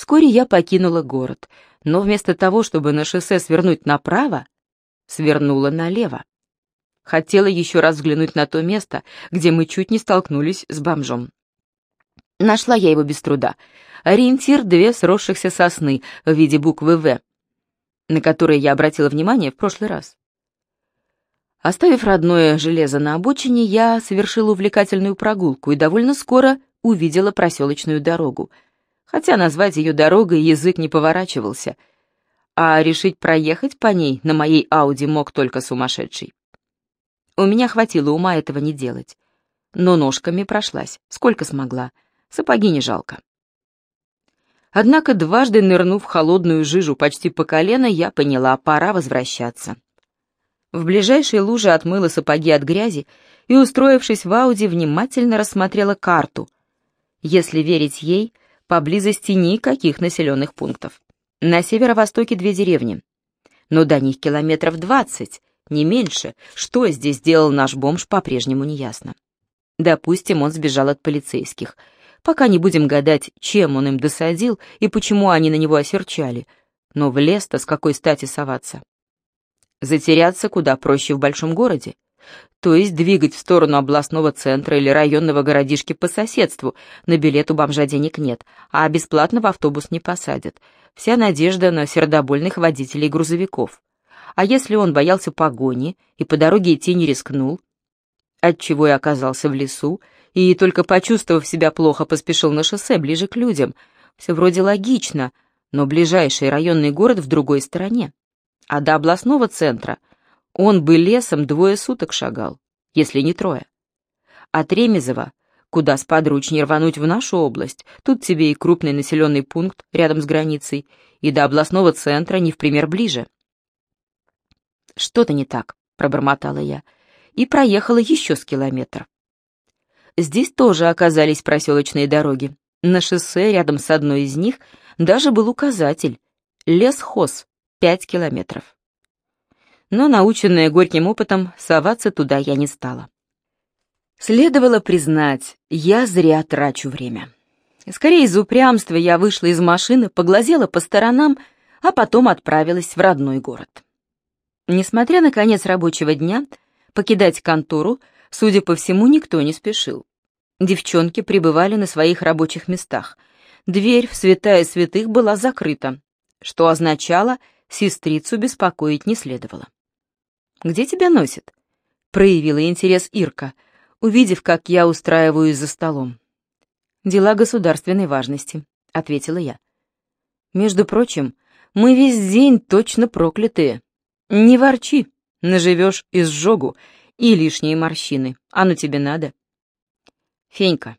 Вскоре я покинула город, но вместо того, чтобы на шоссе свернуть направо, свернула налево. Хотела еще раз взглянуть на то место, где мы чуть не столкнулись с бомжом. Нашла я его без труда. Ориентир — две сросшихся сосны в виде буквы «В», на которые я обратила внимание в прошлый раз. Оставив родное железо на обочине, я совершила увлекательную прогулку и довольно скоро увидела проселочную дорогу. Хотя назвать ее дорогой язык не поворачивался, а решить проехать по ней на моей Ауди мог только сумасшедший. У меня хватило ума этого не делать. Но ножками прошлась, сколько смогла. Сапоги не жалко. Однако дважды нырнув в холодную жижу почти по колено, я поняла, пора возвращаться. В ближайшей луже отмыла сапоги от грязи и, устроившись в Ауди, внимательно рассмотрела карту. Если верить ей, поблизости никаких населенных пунктов. На северо-востоке две деревни. Но до них километров двадцать, не меньше. Что здесь делал наш бомж, по-прежнему неясно. Допустим, он сбежал от полицейских. Пока не будем гадать, чем он им досадил и почему они на него осерчали. Но в лес-то с какой стати соваться? Затеряться куда проще в большом городе. То есть двигать в сторону областного центра или районного городишки по соседству. На билет у бомжа денег нет, а бесплатно в автобус не посадят. Вся надежда на сердобольных водителей грузовиков. А если он боялся погони и по дороге идти не рискнул, отчего и оказался в лесу, и только почувствовав себя плохо, поспешил на шоссе ближе к людям. Все вроде логично, но ближайший районный город в другой стороне а до областного центра он бы лесом двое суток шагал, если не трое. От Ремезова, куда сподручнее рвануть в нашу область, тут тебе и крупный населенный пункт рядом с границей, и до областного центра не в пример ближе. «Что-то не так», — пробормотала я, и проехала еще с километра. Здесь тоже оказались проселочные дороги. На шоссе рядом с одной из них даже был указатель «Лесхоз», пять километров. Но, наученная горьким опытом, соваться туда я не стала. Следовало признать, я зря трачу время. Скорее из упрямства я вышла из машины, поглазела по сторонам, а потом отправилась в родной город. Несмотря на конец рабочего дня, покидать контору, судя по всему, никто не спешил. Девчонки пребывали на своих рабочих местах. Дверь в святая святых была закрыта, что означало, сестрицу беспокоить не следовало. «Где тебя носит?» — проявила интерес Ирка, увидев, как я устраиваюсь за столом. «Дела государственной важности», — ответила я. «Между прочим, мы весь день точно проклятые. Не ворчи, наживешь изжогу и лишние морщины. Ну тебе надо». «Фенька,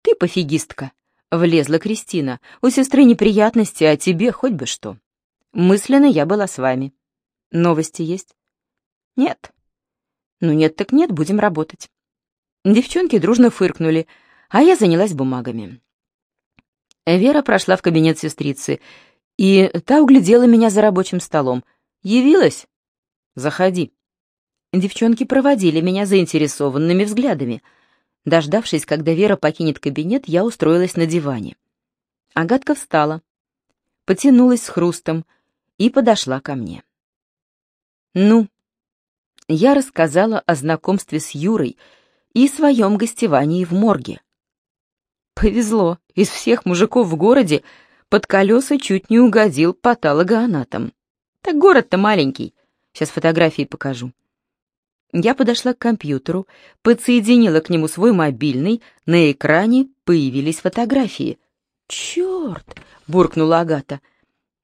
ты пофигистка», — влезла Кристина. «У сестры неприятности, а тебе хоть бы что». Мысленно я была с вами. Новости есть? Нет. Ну нет так нет, будем работать. Девчонки дружно фыркнули, а я занялась бумагами. Вера прошла в кабинет сестрицы, и та углядела меня за рабочим столом. «Явилась? Заходи». Девчонки проводили меня заинтересованными взглядами. Дождавшись, когда Вера покинет кабинет, я устроилась на диване. Агатка встала, потянулась с хрустом, и подошла ко мне. «Ну?» Я рассказала о знакомстве с Юрой и своем гостевании в морге. Повезло, из всех мужиков в городе под колеса чуть не угодил патологоанатом. Так город-то маленький. Сейчас фотографии покажу. Я подошла к компьютеру, подсоединила к нему свой мобильный, на экране появились фотографии. «Черт!» — буркнула Агата —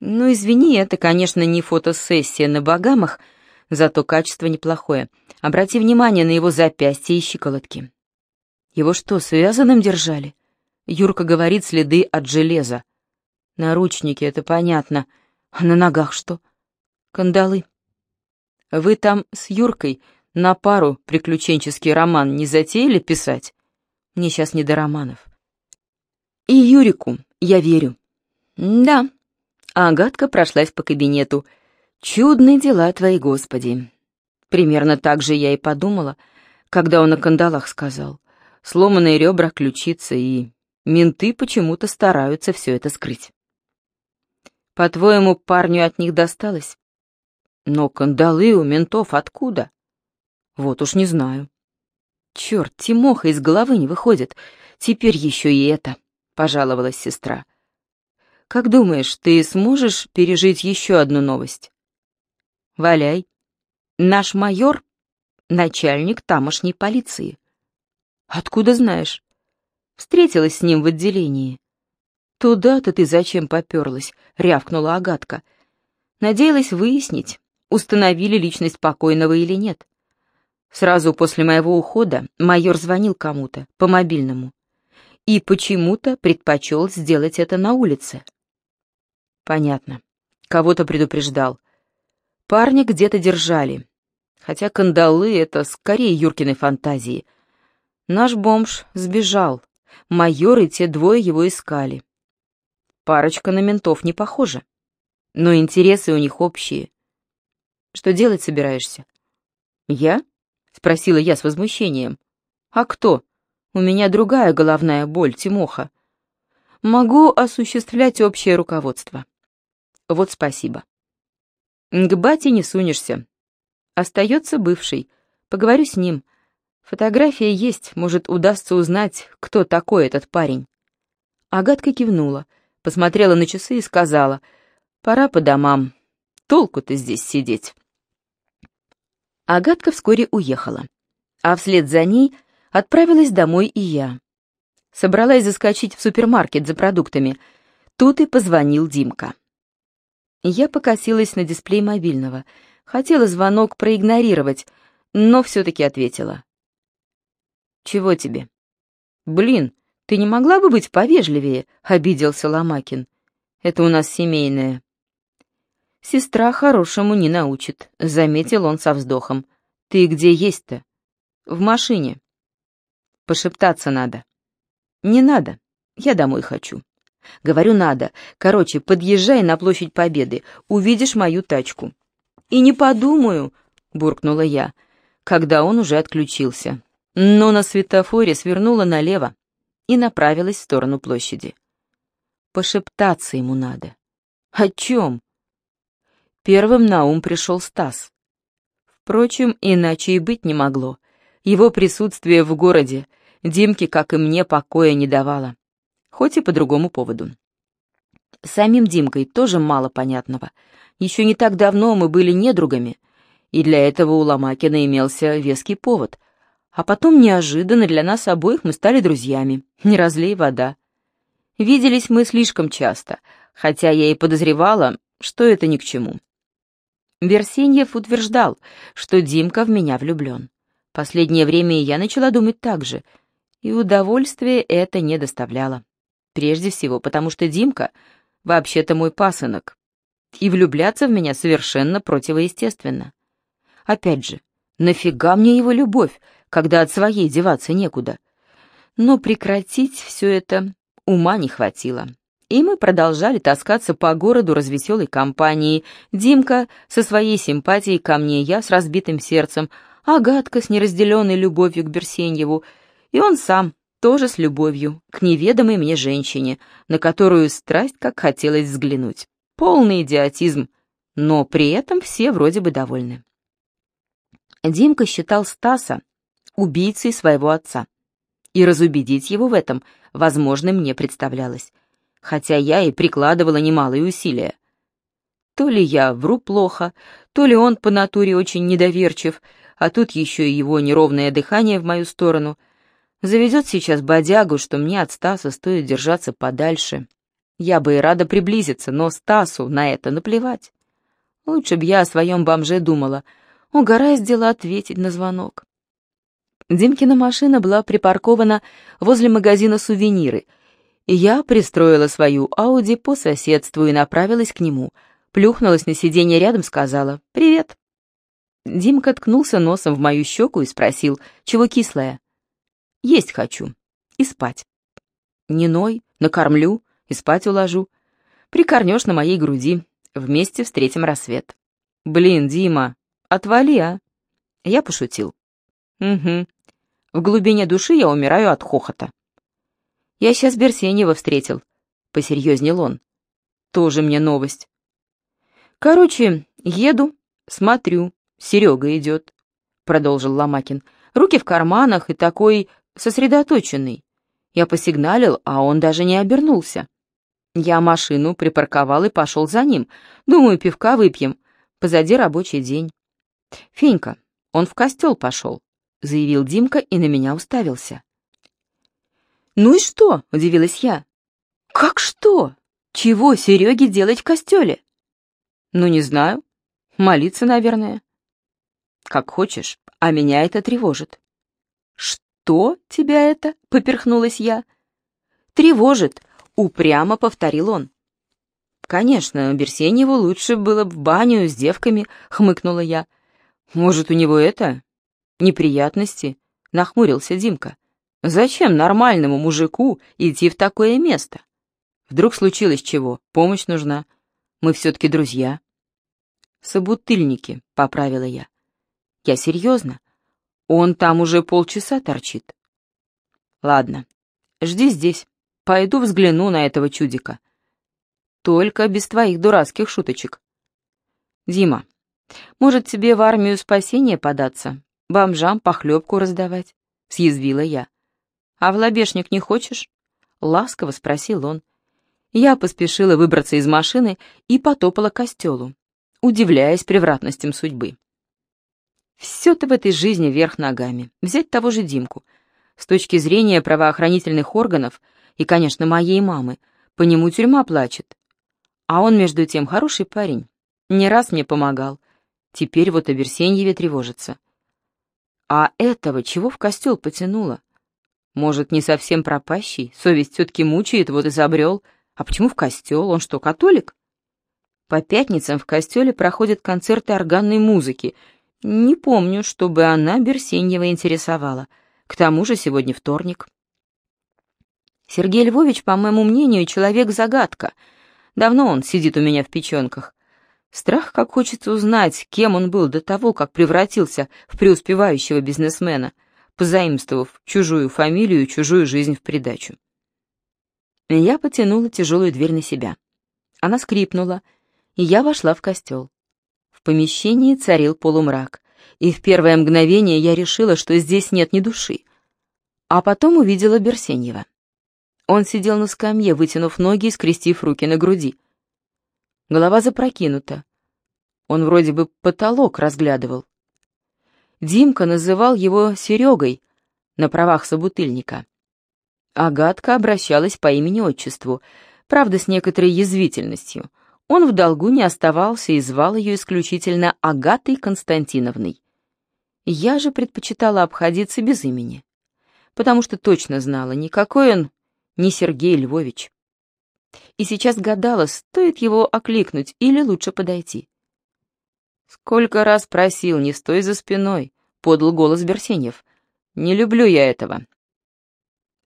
ну, извини, это, конечно, не фотосессия на богамах, зато качество неплохое. Обрати внимание на его запястья и щиколотки. Его что, связанным держали? Юрка говорит, следы от железа. Наручники, это понятно. А на ногах что? Кандалы. Вы там с Юркой на пару приключенческий роман не затеяли писать? Мне сейчас не до романов. И Юрику я верю. Да, а Агатка прошлась по кабинету. «Чудные дела твои, Господи!» Примерно так же я и подумала, когда он о кандалах сказал. Сломанные ребра, ключица и... Менты почему-то стараются все это скрыть. По-твоему, парню от них досталось? Но кандалы у ментов откуда? Вот уж не знаю. Черт, Тимоха из головы не выходит. Теперь еще и это, пожаловалась сестра. Как думаешь, ты сможешь пережить еще одну новость? Валяй. Наш майор — начальник тамошней полиции. Откуда знаешь? Встретилась с ним в отделении. Туда-то ты зачем поперлась? рявкнула Агатка. Надеялась выяснить, установили личность покойного или нет. Сразу после моего ухода майор звонил кому-то по мобильному и почему-то предпочел сделать это на улице. Понятно. Кого-то предупреждал. Парня где-то держали. Хотя кандалы — это скорее Юркины фантазии. Наш бомж сбежал. Майор и те двое его искали. Парочка на ментов не похожа. Но интересы у них общие. Что делать собираешься? Я? Спросила я с возмущением. А кто? У меня другая головная боль, Тимоха. Могу осуществлять общее руководство. Вот спасибо. К бате не сунешься. Остается бывший. Поговорю с ним. Фотография есть, может, удастся узнать, кто такой этот парень. Агатка кивнула, посмотрела на часы и сказала, «Пора по домам. Толку-то здесь сидеть». Агатка вскоре уехала, а вслед за ней отправилась домой и я. Собралась заскочить в супермаркет за продуктами. Тут и позвонил Димка. Я покосилась на дисплей мобильного. Хотела звонок проигнорировать, но все-таки ответила. «Чего тебе?» «Блин, ты не могла бы быть повежливее?» — обиделся Ломакин. «Это у нас семейное». «Сестра хорошему не научит», — заметил он со вздохом. «Ты где есть-то?» «В машине». «Пошептаться надо». «Не надо, я домой хочу». Говорю, надо. Короче, подъезжай на площадь Победы, увидишь мою тачку. И не подумаю, буркнула я, когда он уже отключился. Но на светофоре свернула налево и направилась в сторону площади. Пошептаться ему надо. О чем? Первым на ум пришел Стас. Впрочем, иначе и быть не могло. Его присутствие в городе Димке, как и мне, покоя не давало хоть и по другому поводу. Самим Димкой тоже мало понятного. Еще не так давно мы были недругами, и для этого у Ломакина имелся веский повод. А потом неожиданно для нас обоих мы стали друзьями, не разлей вода. Виделись мы слишком часто, хотя я и подозревала, что это ни к чему. Берсеньев утверждал, что Димка в меня влюблен. Последнее время я начала думать так же, и удовольствия это не доставляло. Прежде всего, потому что Димка вообще-то мой пасынок, и влюбляться в меня совершенно противоестественно. Опять же, нафига мне его любовь, когда от своей деваться некуда? Но прекратить все это ума не хватило. И мы продолжали таскаться по городу развеселой компанией. Димка со своей симпатией ко мне, я с разбитым сердцем, Агатка с неразделенной любовью к Берсеньеву, и он сам, тоже с любовью, к неведомой мне женщине, на которую страсть как хотелось взглянуть. Полный идиотизм, но при этом все вроде бы довольны. Димка считал Стаса убийцей своего отца, и разубедить его в этом возможным не представлялось, хотя я и прикладывала немалые усилия. То ли я вру плохо, то ли он по натуре очень недоверчив, а тут еще и его неровное дыхание в мою сторону — Заведет сейчас бодягу, что мне от Стаса стоит держаться подальше. Я бы и рада приблизиться, но Стасу на это наплевать. Лучше б я о своем бомже думала. Угораздило ответить на звонок. Димкина машина была припаркована возле магазина «Сувениры», и я пристроила свою Ауди по соседству и направилась к нему. Плюхнулась на сиденье рядом, сказала «Привет». Димка ткнулся носом в мою щеку и спросил, чего кислая. Есть хочу. И спать. Не ной, накормлю и спать уложу. Прикорнешь на моей груди. Вместе встретим рассвет. Блин, Дима, отвали, а? Я пошутил. Угу. В глубине души я умираю от хохота. Я сейчас Берсенева встретил. Посерьезнел он. Тоже мне новость. Короче, еду, смотрю, Серега идет, продолжил Ломакин. Руки в карманах и такой сосредоточенный. Я посигналил, а он даже не обернулся. Я машину припарковал и пошел за ним. Думаю, пивка выпьем. Позади рабочий день. Фенька, он в костел пошел, заявил Димка и на меня уставился. «Ну и что?» — удивилась я. «Как что? Чего Сереге делать в костеле?» «Ну, не знаю. Молиться, наверное». «Как хочешь, а меня это тревожит». «Что тебя это?» — поперхнулась я. «Тревожит», — упрямо повторил он. «Конечно, Берсеньеву лучше было бы в баню с девками», — хмыкнула я. «Может, у него это? Неприятности?» — нахмурился Димка. «Зачем нормальному мужику идти в такое место? Вдруг случилось чего, помощь нужна. Мы все-таки друзья». «Собутыльники», — поправила я. «Я серьезно. Он там уже полчаса торчит». «Ладно, жди здесь. Пойду взгляну на этого чудика. Только без твоих дурацких шуточек. Дима, может, тебе в армию спасения податься? Бомжам похлебку раздавать?» — съязвила я. «А в лобешник не хочешь?» — ласково спросил он. Я поспешила выбраться из машины и потопала к костелу, удивляясь превратностям судьбы. Все-то в этой жизни вверх ногами. Взять того же Димку. С точки зрения правоохранительных органов и, конечно, моей мамы, по нему тюрьма плачет. А он, между тем, хороший парень. Не раз мне помогал. Теперь вот о Берсеньеве тревожится. А этого чего в костел потянуло? Может, не совсем пропащий, совесть все-таки мучает, вот и забрел. А почему в костел? Он что, католик? По пятницам в костеле проходят концерты органной музыки. Не помню, чтобы она Берсеньева интересовала. К тому же сегодня вторник. Сергей Львович, по моему мнению, человек-загадка. Давно он сидит у меня в печенках. Страх, как хочется узнать, кем он был до того, как превратился в преуспевающего бизнесмена, позаимствовав чужую фамилию и чужую жизнь в придачу. Я потянула тяжелую дверь на себя. Она скрипнула, и я вошла в костел. В помещении царил полумрак, и в первое мгновение я решила, что здесь нет ни души. А потом увидела Берсеньева. Он сидел на скамье, вытянув ноги и скрестив руки на груди. Голова запрокинута. Он вроде бы потолок разглядывал. Димка называл его Серегой на правах собутыльника. Агатка обращалась по имени-отчеству, правда, с некоторой язвительностью. Он в долгу не оставался и звал ее исключительно Агатой Константиновной. Я же предпочитала обходиться без имени, потому что точно знала, никакой он не Сергей Львович. И сейчас гадала, стоит его окликнуть или лучше подойти. «Сколько раз просил, не стой за спиной», — подал голос Берсеньев. «Не люблю я этого.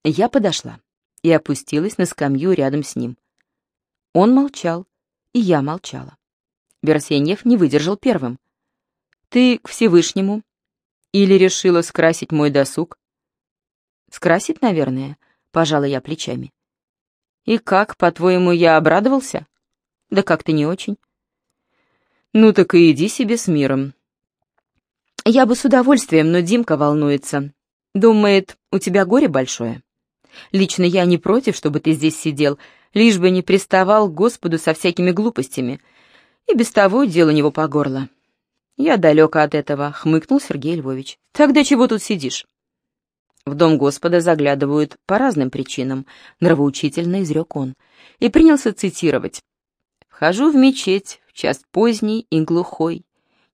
Я подошла и опустилась на скамью рядом с ним. Он молчал, и я молчала. Берсеньев не выдержал первым. «Ты к Всевышнему? Или решила скрасить мой досуг?» «Скрасить, наверное», — пожала я плечами. «И как, по-твоему, я обрадовался?» «Да как-то не очень». «Ну так и иди себе с миром». «Я бы с удовольствием, но Димка волнуется. Думает, у тебя горе большое». Лично я не против, чтобы ты здесь сидел, лишь бы не приставал к Господу со всякими глупостями. И без того дело него по горло. Я далеко от этого, хмыкнул Сергей Львович. Тогда чего тут сидишь? В дом Господа заглядывают по разным причинам, нравоучительно изрек он, и принялся цитировать. «Вхожу в мечеть в час поздний и глухой,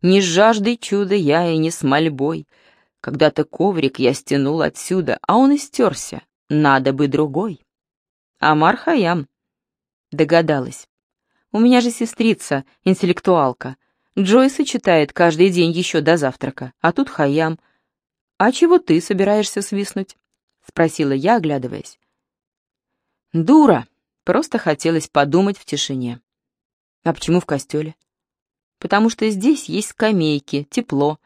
не с жаждой чуда я и не с мольбой. Когда-то коврик я стянул отсюда, а он истерся, надо бы другой. Амар Хаям. Догадалась. У меня же сестрица, интеллектуалка. Джойса читает каждый день еще до завтрака, а тут Хаям. А чего ты собираешься свистнуть? Спросила я, оглядываясь. Дура. Просто хотелось подумать в тишине. А почему в костеле? Потому что здесь есть скамейки, тепло.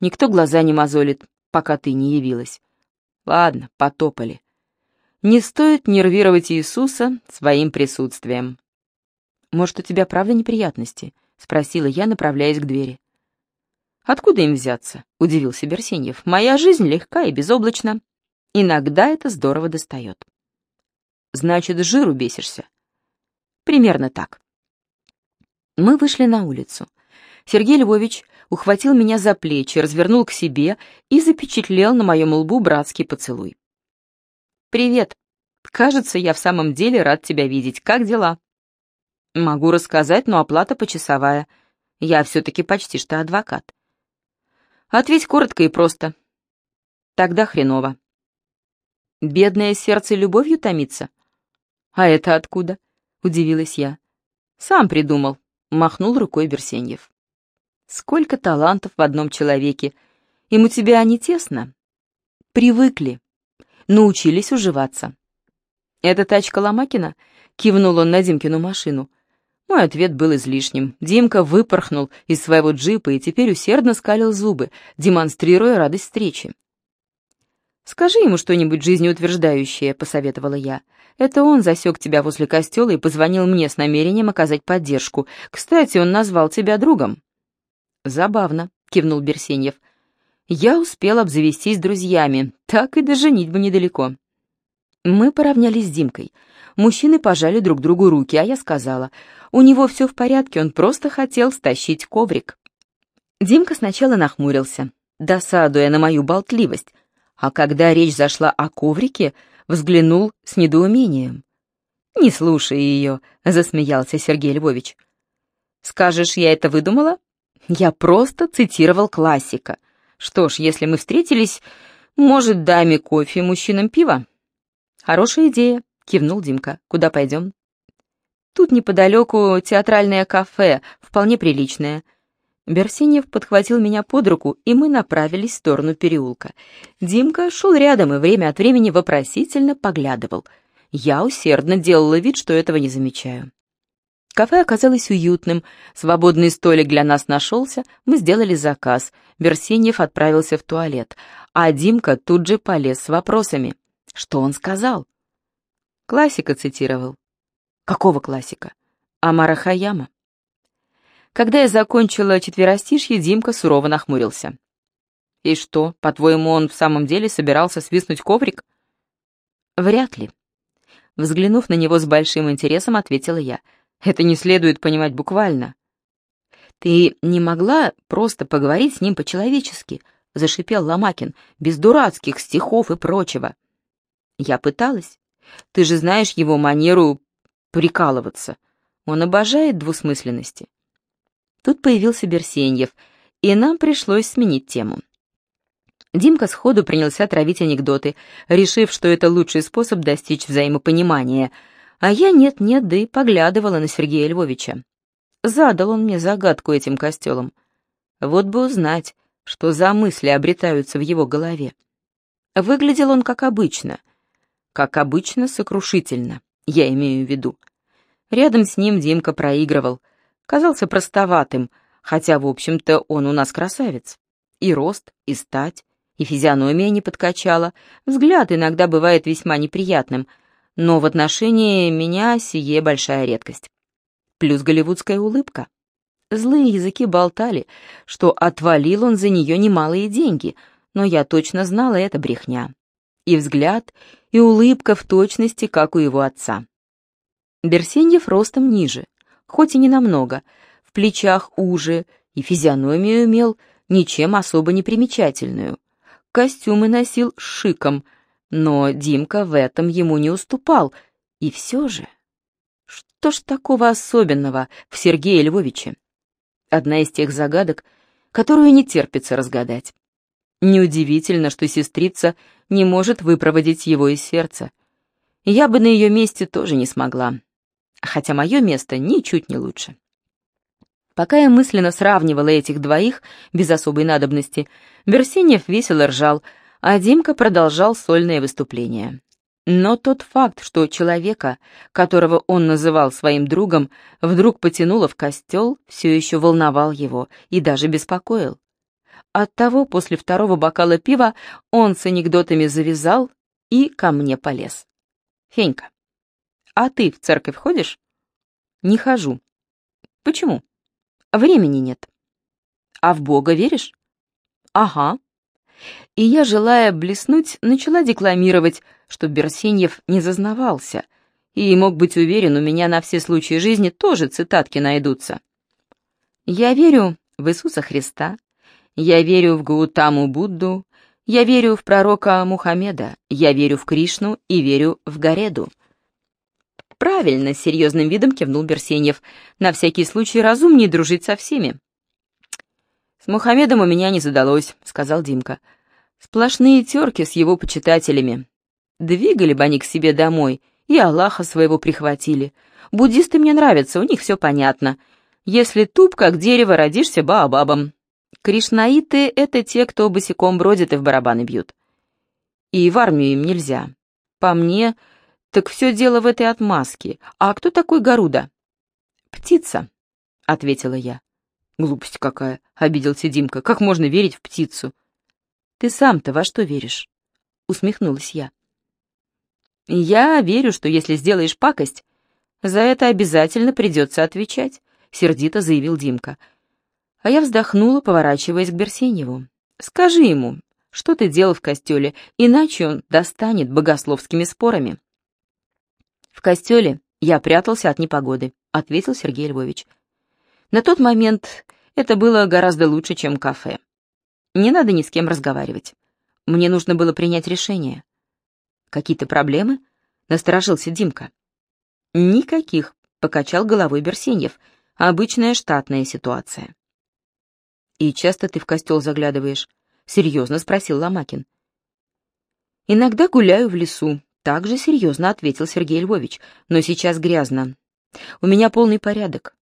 Никто глаза не мозолит, пока ты не явилась. Ладно, потопали. Не стоит нервировать Иисуса своим присутствием. «Может, у тебя правда неприятности?» — спросила я, направляясь к двери. «Откуда им взяться?» — удивился Берсеньев. «Моя жизнь легка и безоблачна. Иногда это здорово достает». «Значит, жиру бесишься?» «Примерно так». Мы вышли на улицу. Сергей Львович ухватил меня за плечи, развернул к себе и запечатлел на моем лбу братский поцелуй. «Привет. Кажется, я в самом деле рад тебя видеть. Как дела?» «Могу рассказать, но оплата почасовая. Я все-таки почти что адвокат». Ответь коротко и просто. Тогда хреново. Бедное сердце любовью томится? А это откуда? Удивилась я. Сам придумал, махнул рукой Берсеньев. Сколько талантов в одном человеке. Им у тебя не тесно? Привыкли. Научились уживаться. «Это тачка Ломакина?» — кивнул он на Димкину машину. Мой ответ был излишним. Димка выпорхнул из своего джипа и теперь усердно скалил зубы, демонстрируя радость встречи. «Скажи ему что-нибудь жизнеутверждающее», — посоветовала я. «Это он засек тебя возле костела и позвонил мне с намерением оказать поддержку. Кстати, он назвал тебя другом». «Забавно», — кивнул Берсеньев. «Я успел обзавестись друзьями, так и до женитьбы недалеко». Мы поравнялись с Димкой. Мужчины пожали друг другу руки, а я сказала, у него все в порядке, он просто хотел стащить коврик. Димка сначала нахмурился, досадуя на мою болтливость, а когда речь зашла о коврике, взглянул с недоумением. «Не слушай ее», — засмеялся Сергей Львович. «Скажешь, я это выдумала?» «Я просто цитировал классика. Что ж, если мы встретились, может, даме кофе, мужчинам пиво?» «Хорошая идея», — кивнул Димка. «Куда пойдем?» Тут неподалеку театральное кафе, вполне приличное. Берсенев подхватил меня под руку, и мы направились в сторону переулка. Димка шел рядом и время от времени вопросительно поглядывал. Я усердно делала вид, что этого не замечаю. Кафе оказалось уютным, свободный столик для нас нашелся, мы сделали заказ. Берсеньев отправился в туалет, а Димка тут же полез с вопросами. Что он сказал? Классика цитировал. Какого классика? Амара Хаяма. Когда я закончила четверостишье, Димка сурово нахмурился. «И что, по-твоему, он в самом деле собирался свистнуть коврик?» «Вряд ли». Взглянув на него с большим интересом, ответила я. «Это не следует понимать буквально». «Ты не могла просто поговорить с ним по-человечески?» — зашипел Ломакин, «без дурацких стихов и прочего». «Я пыталась. Ты же знаешь его манеру прикалываться. Он обожает двусмысленности. Тут появился Берсеньев, и нам пришлось сменить тему. Димка сходу принялся травить анекдоты, решив, что это лучший способ достичь взаимопонимания, а я нет-нет, да и поглядывала на Сергея Львовича. Задал он мне загадку этим костелом. Вот бы узнать, что за мысли обретаются в его голове. Выглядел он как обычно. Как обычно, сокрушительно я имею в виду. Рядом с ним Димка проигрывал, казался простоватым, хотя, в общем-то, он у нас красавец. И рост, и стать, и физиономия не подкачала, взгляд иногда бывает весьма неприятным, но в отношении меня сие большая редкость. Плюс голливудская улыбка. Злые языки болтали, что отвалил он за нее немалые деньги, но я точно знала, это брехня. И взгляд, и улыбка в точности, как у его отца. Берсеньев ростом ниже, хоть и не намного, в плечах уже, и физиономию имел ничем особо не примечательную. Костюмы носил шиком, но Димка в этом ему не уступал. И все же... Что ж такого особенного в Сергее Львовиче? Одна из тех загадок, которую не терпится разгадать. Неудивительно, что сестрица не может выпроводить его из сердца. Я бы на ее месте тоже не смогла. Хотя мое место ничуть не лучше. Пока я мысленно сравнивала этих двоих, без особой надобности, Берсенев весело ржал, а Димка продолжал сольное выступление. Но тот факт, что человека, которого он называл своим другом, вдруг потянуло в костел, все еще волновал его и даже беспокоил. Оттого после второго бокала пива он с анекдотами завязал и ко мне полез. «Фенька, а ты в церковь ходишь?» «Не хожу». «Почему?» Времени нет. А в Бога веришь? Ага. И я, желая блеснуть, начала декламировать, что Берсеньев не зазнавался, и мог быть уверен, у меня на все случаи жизни тоже цитатки найдутся. Я верю в Иисуса Христа, я верю в Гаутаму Будду, я верю в пророка Мухаммеда, я верю в Кришну и верю в Гареду. Правильно, с серьезным видом кивнул Берсеньев. На всякий случай разумнее дружить со всеми. С Мухаммедом у меня не задалось, сказал Димка. Сплошные терки с его почитателями. Двигали бы они к себе домой, и Аллаха своего прихватили. Буддисты мне нравятся, у них все понятно. Если туп, как дерево, родишься баобабом. Кришнаиты — это те, кто босиком бродит и в барабаны бьют. И в армию им нельзя. По мне, так все дело в этой отмазке. А кто такой Гаруда? Птица, — ответила я. Глупость какая, — обиделся Димка. Как можно верить в птицу? Ты сам-то во что веришь? Усмехнулась я. Я верю, что если сделаешь пакость, за это обязательно придется отвечать, — сердито заявил Димка. — а я вздохнула, поворачиваясь к Берсеньеву. «Скажи ему, что ты делал в костеле, иначе он достанет богословскими спорами». «В костеле я прятался от непогоды», — ответил Сергей Львович. «На тот момент это было гораздо лучше, чем кафе. Не надо ни с кем разговаривать. Мне нужно было принять решение». «Какие-то проблемы?» — насторожился Димка. «Никаких», — покачал головой Берсеньев. «Обычная штатная ситуация». «И часто ты в костел заглядываешь?» — серьезно спросил Ломакин. «Иногда гуляю в лесу», — также серьезно ответил Сергей Львович. «Но сейчас грязно. У меня полный порядок», —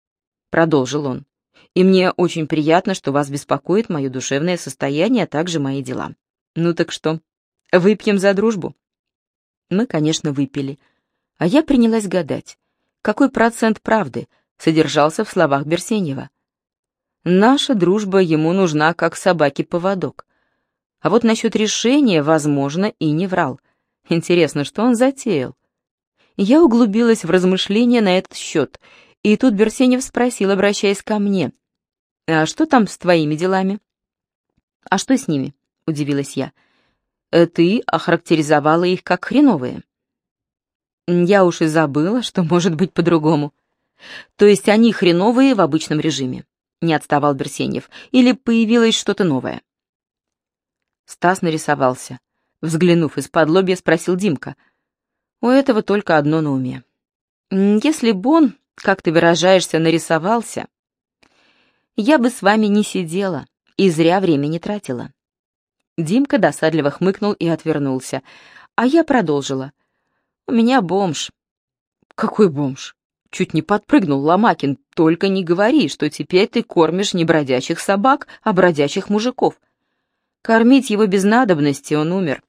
продолжил он. «И мне очень приятно, что вас беспокоит мое душевное состояние, а также мои дела. Ну так что, выпьем за дружбу?» Мы, конечно, выпили. А я принялась гадать, какой процент правды содержался в словах Берсеньева. Наша дружба ему нужна, как собаке поводок. А вот насчет решения, возможно, и не врал. Интересно, что он затеял? Я углубилась в размышления на этот счет, и тут Берсенев спросил, обращаясь ко мне. «А что там с твоими делами?» «А что с ними?» — удивилась я. «Э, «Ты охарактеризовала их как хреновые». «Я уж и забыла, что может быть по-другому. То есть они хреновые в обычном режиме не отставал Берсеньев, или появилось что-то новое. Стас нарисовался. Взглянув из-под лобья, спросил Димка. У этого только одно на уме. Если бы он, как ты выражаешься, нарисовался, я бы с вами не сидела и зря времени тратила. Димка досадливо хмыкнул и отвернулся, а я продолжила. У меня бомж. Какой бомж? Чуть не подпрыгнул Ломакин. Только не говори, что теперь ты кормишь не бродячих собак, а бродячих мужиков. Кормить его без надобности он умер.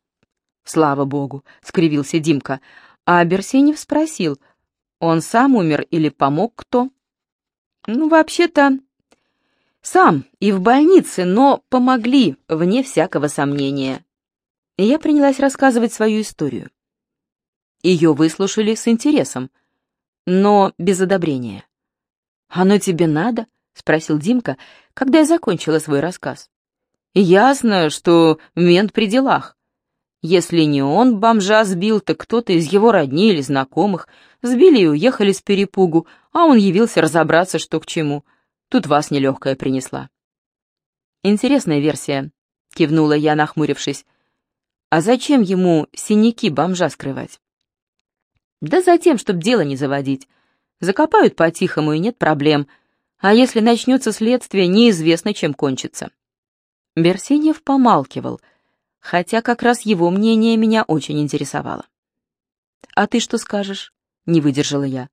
Слава богу, скривился Димка. А Берсенев спросил, он сам умер или помог кто? Ну, вообще-то, сам и в больнице, но помогли, вне всякого сомнения. И я принялась рассказывать свою историю. Ее выслушали с интересом — но без одобрения. «Оно тебе надо?» — спросил Димка, когда я закончила свой рассказ. «Ясно, что мент при делах. Если не он бомжа сбил, так кто-то из его родней или знакомых. Сбили и уехали с перепугу, а он явился разобраться, что к чему. Тут вас нелегкая принесла». «Интересная версия», — кивнула я, нахмурившись. «А зачем ему синяки бомжа скрывать?» Да за тем, чтоб дело не заводить. Закопают по-тихому, и нет проблем. А если начнется следствие, неизвестно, чем кончится. Берсеньев помалкивал, хотя как раз его мнение меня очень интересовало. «А ты что скажешь?» — не выдержала я.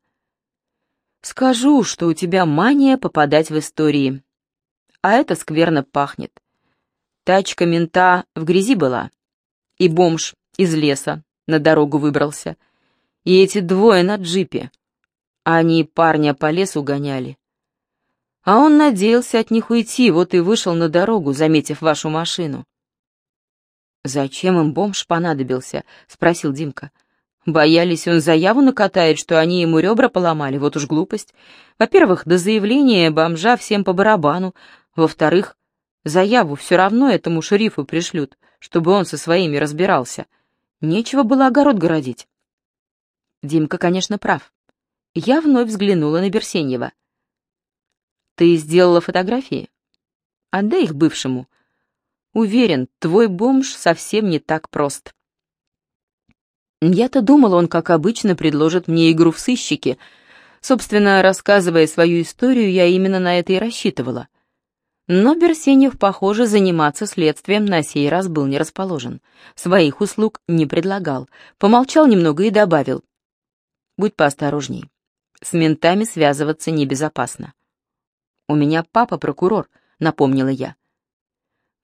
«Скажу, что у тебя мания попадать в истории. А это скверно пахнет. Тачка мента в грязи была, и бомж из леса на дорогу выбрался — и эти двое на джипе. Они парня по лесу гоняли. А он надеялся от них уйти, вот и вышел на дорогу, заметив вашу машину. «Зачем им бомж понадобился?» — спросил Димка. Боялись, он заяву накатает, что они ему ребра поломали, вот уж глупость. Во-первых, до заявления бомжа всем по барабану. Во-вторых, заяву все равно этому шерифу пришлют, чтобы он со своими разбирался. Нечего было огород городить. Димка, конечно, прав. Я вновь взглянула на Берсеньева. «Ты сделала фотографии? Отдай их бывшему. Уверен, твой бомж совсем не так прост». Я-то думала, он, как обычно, предложит мне игру в сыщики. Собственно, рассказывая свою историю, я именно на это и рассчитывала. Но Берсенев, похоже, заниматься следствием на сей раз был не расположен. Своих услуг не предлагал. Помолчал немного и добавил. «Будь поосторожней. С ментами связываться небезопасно». «У меня папа прокурор», — напомнила я.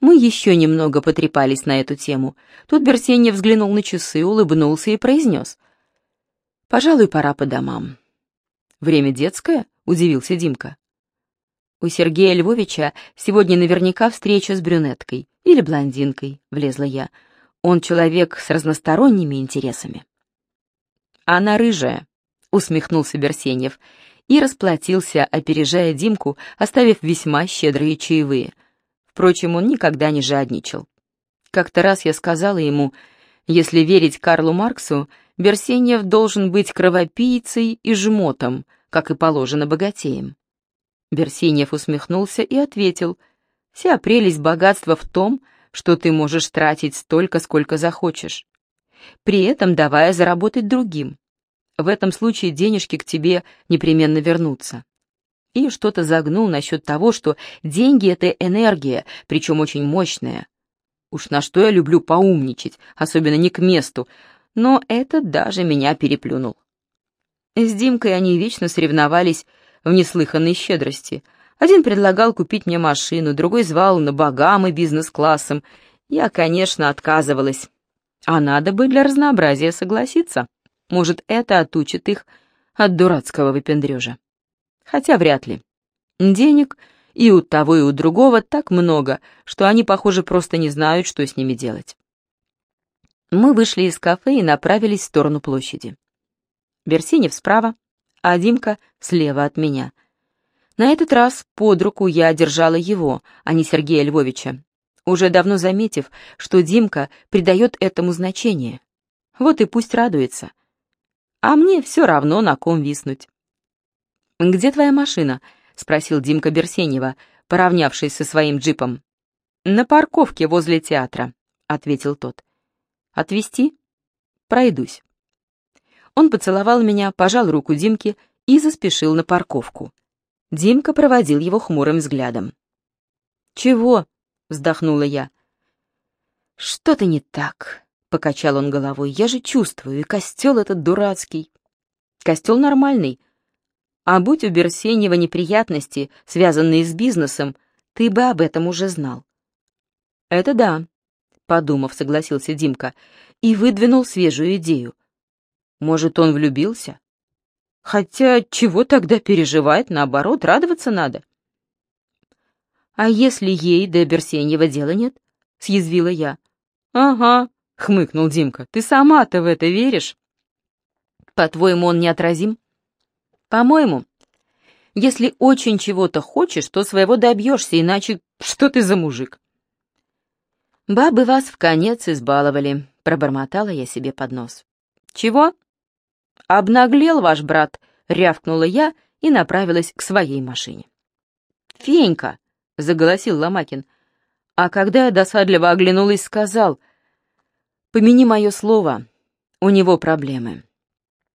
Мы еще немного потрепались на эту тему. Тут Берсенья взглянул на часы, улыбнулся и произнес. «Пожалуй, пора по домам». «Время детское?» — удивился Димка. «У Сергея Львовича сегодня наверняка встреча с брюнеткой или блондинкой», — влезла я. «Он человек с разносторонними интересами». «Она рыжая», — усмехнулся Берсеньев и расплатился, опережая Димку, оставив весьма щедрые чаевые — Впрочем, он никогда не жадничал. Как-то раз я сказала ему, если верить Карлу Марксу, Берсеньев должен быть кровопийцей и жмотом, как и положено богатеям. Берсеньев усмехнулся и ответил, «Вся прелесть богатства в том, что ты можешь тратить столько, сколько захочешь, при этом давая заработать другим. В этом случае денежки к тебе непременно вернутся и что-то загнул насчет того, что деньги — это энергия, причем очень мощная. Уж на что я люблю поумничать, особенно не к месту, но это даже меня переплюнул. С Димкой они вечно соревновались в неслыханной щедрости. Один предлагал купить мне машину, другой звал на богам и бизнес-классом. Я, конечно, отказывалась. А надо бы для разнообразия согласиться. Может, это отучит их от дурацкого выпендрежа хотя вряд ли. Денег и у того, и у другого так много, что они, похоже, просто не знают, что с ними делать. Мы вышли из кафе и направились в сторону площади. Берсенев справа, а Димка слева от меня. На этот раз под руку я держала его, а не Сергея Львовича, уже давно заметив, что Димка придает этому значение. Вот и пусть радуется. А мне все равно на ком виснуть. «Где твоя машина?» — спросил Димка Берсенева, поравнявшись со своим джипом. «На парковке возле театра», — ответил тот. «Отвезти?» «Пройдусь». Он поцеловал меня, пожал руку Димке и заспешил на парковку. Димка проводил его хмурым взглядом. «Чего?» — вздохнула я. «Что-то не так», — покачал он головой. «Я же чувствую, и костел этот дурацкий». «Костел нормальный», а будь у Берсенева неприятности, связанные с бизнесом, ты бы об этом уже знал. Это да, подумав, согласился Димка и выдвинул свежую идею. Может, он влюбился? Хотя чего тогда переживать, наоборот, радоваться надо. А если ей до Берсенева дела нет? съязвила я. Ага, хмыкнул Димка. Ты сама-то в это веришь? По-твоему, он неотразим? По-моему, если очень чего-то хочешь, то своего добьешься, иначе что ты за мужик? Бабы вас в конец избаловали, пробормотала я себе под нос. Чего? Обнаглел ваш брат, рявкнула я и направилась к своей машине. Фенька, заголосил Ломакин, а когда я досадливо оглянулась, сказал, помяни мое слово, у него проблемы.